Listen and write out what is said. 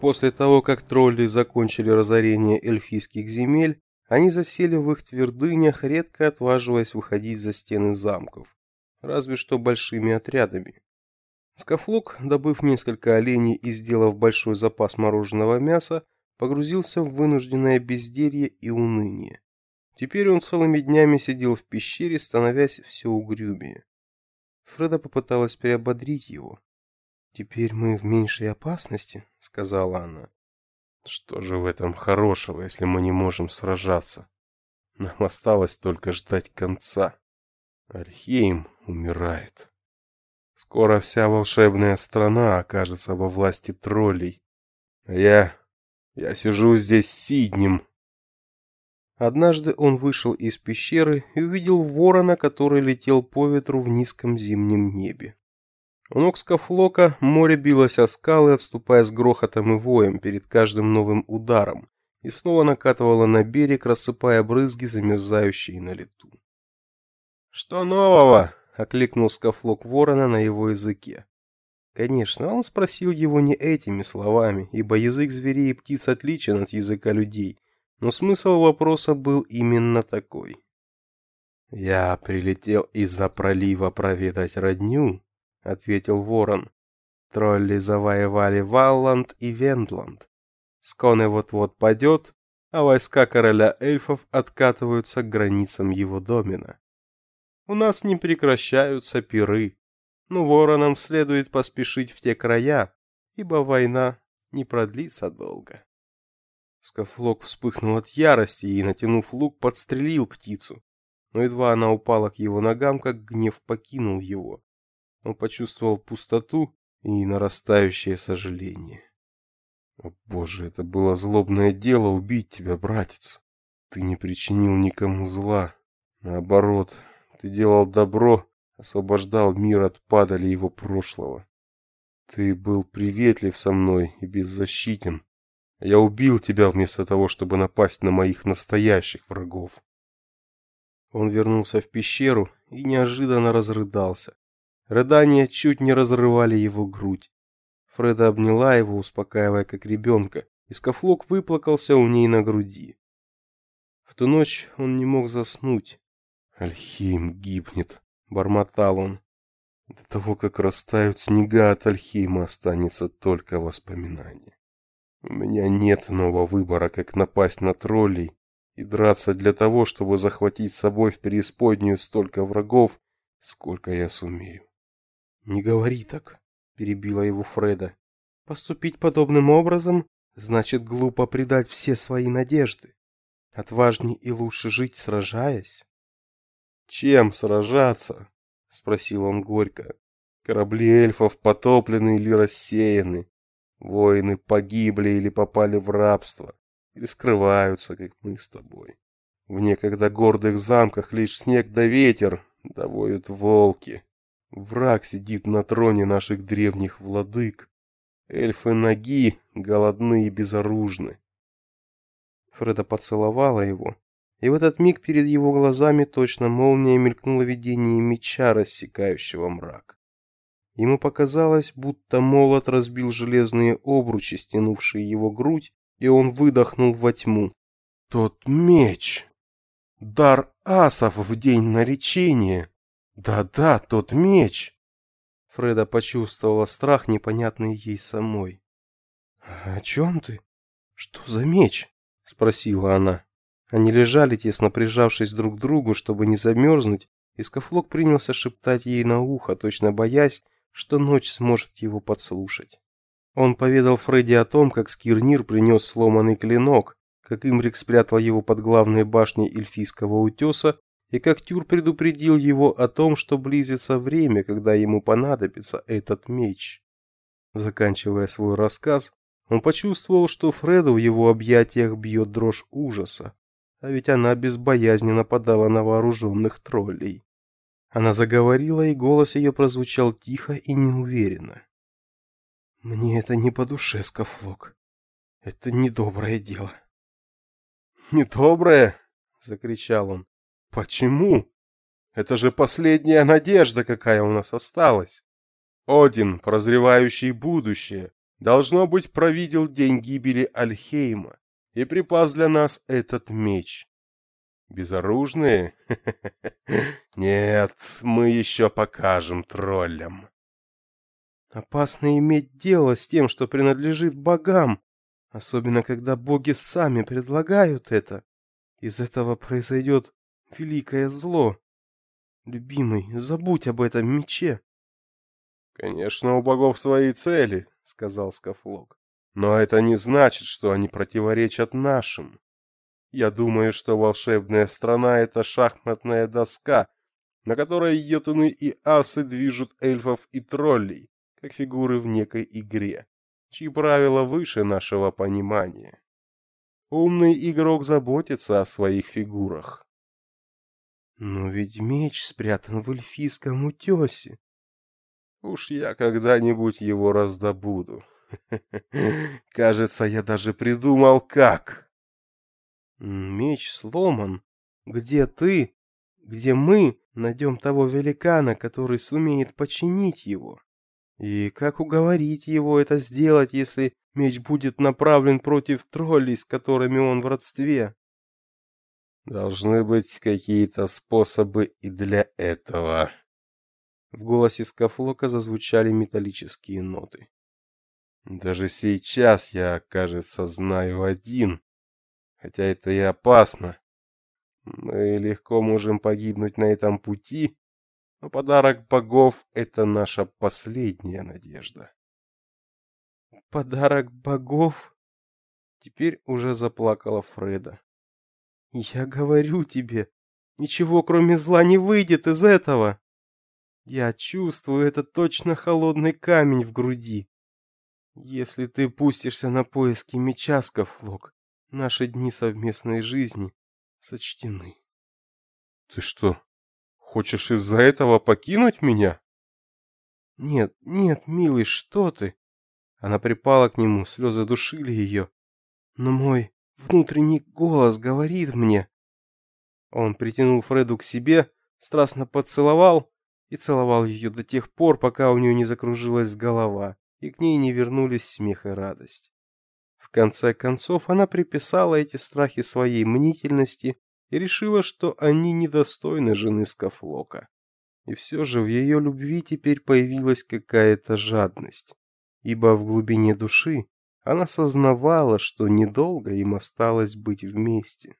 После того, как тролли закончили разорение эльфийских земель, они засели в их твердынях, редко отваживаясь выходить за стены замков, разве что большими отрядами. Скафлок, добыв несколько оленей и сделав большой запас мороженого мяса, погрузился в вынужденное безделье и уныние. Теперь он целыми днями сидел в пещере, становясь все угрюмее. Фреда попыталась приободрить его. «Теперь мы в меньшей опасности», — сказала она. «Что же в этом хорошего, если мы не можем сражаться? Нам осталось только ждать конца. Альхейм умирает. Скоро вся волшебная страна окажется во власти троллей. А я... я сижу здесь сиднем». Однажды он вышел из пещеры и увидел ворона, который летел по ветру в низком зимнем небе. У ног Скафлока море билось о скалы, отступая с грохотом и воем перед каждым новым ударом, и снова накатывало на берег, рассыпая брызги, замерзающие на лету. «Что нового?» — окликнул Скафлок ворона на его языке. Конечно, он спросил его не этими словами, ибо язык зверей и птиц отличен от языка людей, но смысл вопроса был именно такой. «Я прилетел из-за пролива проведать родню», — ответил ворон. «Тролли завоевали Валланд и Вендланд. Сконе вот-вот падет, а войска короля эльфов откатываются к границам его домена. У нас не прекращаются пиры, но воронам следует поспешить в те края, ибо война не продлится долго». Скафлок вспыхнул от ярости и, натянув лук, подстрелил птицу. Но едва она упала к его ногам, как гнев покинул его. Он почувствовал пустоту и нарастающее сожаление. О, боже, это было злобное дело убить тебя, братец. Ты не причинил никому зла. Наоборот, ты делал добро, освобождал мир от падали его прошлого. Ты был приветлив со мной и беззащитен. Я убил тебя вместо того, чтобы напасть на моих настоящих врагов. Он вернулся в пещеру и неожиданно разрыдался. Рыдания чуть не разрывали его грудь. Фреда обняла его, успокаивая как ребенка, и Скафлок выплакался у ней на груди. В ту ночь он не мог заснуть. «Альхейм гибнет», — бормотал он. «До того, как растают снега, от Альхейма останется только воспоминание. У меня нет нового выбора, как напасть на троллей и драться для того, чтобы захватить с собой в преисподнюю столько врагов, сколько я сумею. Не говори так, перебила его Фреда. Поступить подобным образом значит глупо предать все свои надежды. Отважней и лучше жить, сражаясь. Чем сражаться? спросил он горько. Корабли эльфов потоплены или рассеяны. Воины погибли или попали в рабство, или скрываются, как мы с тобой. В некогда гордых замках лишь снег да ветер, да воют волки. Враг сидит на троне наших древних владык. Эльфы ноги, голодны и безоружны. Фреда поцеловала его, и в этот миг перед его глазами точно молния мелькнуло видение меча, рассекающего мрак. Ему показалось, будто молот разбил железные обручи, стянувшие его грудь, и он выдохнул во тьму. Тот меч! Дар асов в день наречения! Да-да, тот меч. Фреда почувствовала страх, непонятный ей самой. "О чем ты? Что за меч?" спросила она. Они лежали тесно прижавшись друг к другу, чтобы не замерзнуть, и Скафлок принялся шептать ей на ухо, точно боясь, что ночь сможет его подслушать. Он поведал Фредди о том, как Скирнир принес сломанный клинок, как Имрик спрятал его под главной башней эльфийского утеса и как Тюр предупредил его о том, что близится время, когда ему понадобится этот меч. Заканчивая свой рассказ, он почувствовал, что Фреду в его объятиях бьет дрожь ужаса, а ведь она безбоязненно нападала на вооруженных троллей. Она заговорила, и голос ее прозвучал тихо и неуверенно. Мне это не по душе, Скафлок. Это недоброе дело. Недоброе, закричал он. Почему? Это же последняя надежда, какая у нас осталась. Один, прозревающий будущее, должно быть, провидел день гибели Альхейма и припас для нас этот меч. Безоружные? Нет, мы еще покажем троллям. Опасно иметь дело с тем, что принадлежит богам, особенно когда боги сами предлагают это. Из этого произойдет великое зло. Любимый, забудь об этом мече. Конечно, у богов свои цели, сказал Скафлок. Но это не значит, что они противоречат нашим. Я думаю, что волшебная страна это шахматная доска, на которой йотуны и асы движут эльфов и троллей, как фигуры в некой игре, чьи правила выше нашего понимания. Умный игрок заботится о своих фигурах. Но ведь меч спрятан в эльфийском утесе. Уж я когда-нибудь его раздобуду. Кажется, я даже придумал как. Меч сломан. Где ты? Где мы найдем того великана, который сумеет починить его? И как уговорить его это сделать, если меч будет направлен против троллей, с которыми он в родстве? Должны быть какие-то способы и для этого. В голосе Скафлока зазвучали металлические ноты. Даже сейчас я, кажется, знаю один, хотя это и опасно. Мы легко можем погибнуть на этом пути, но подарок богов — это наша последняя надежда. Подарок богов? Теперь уже заплакала Фреда. Я говорю тебе, ничего кроме зла не выйдет из этого. Я чувствую это точно холодный камень в груди. Если ты пустишься на поиски меча, Скафлок, наши дни совместной жизни сочтены. Ты что, хочешь из-за этого покинуть меня? Нет, нет, милый, что ты? Она припала к нему, слезы душили ее. Но мой внутренний голос говорит мне. Он притянул Фреду к себе, страстно поцеловал и целовал ее до тех пор, пока у нее не закружилась голова и к ней не вернулись смех и радость. В конце концов она приписала эти страхи своей мнительности и решила, что они недостойны жены Скафлока. И все же в ее любви теперь появилась какая-то жадность, ибо в глубине души она сознавала, что недолго им осталось быть вместе.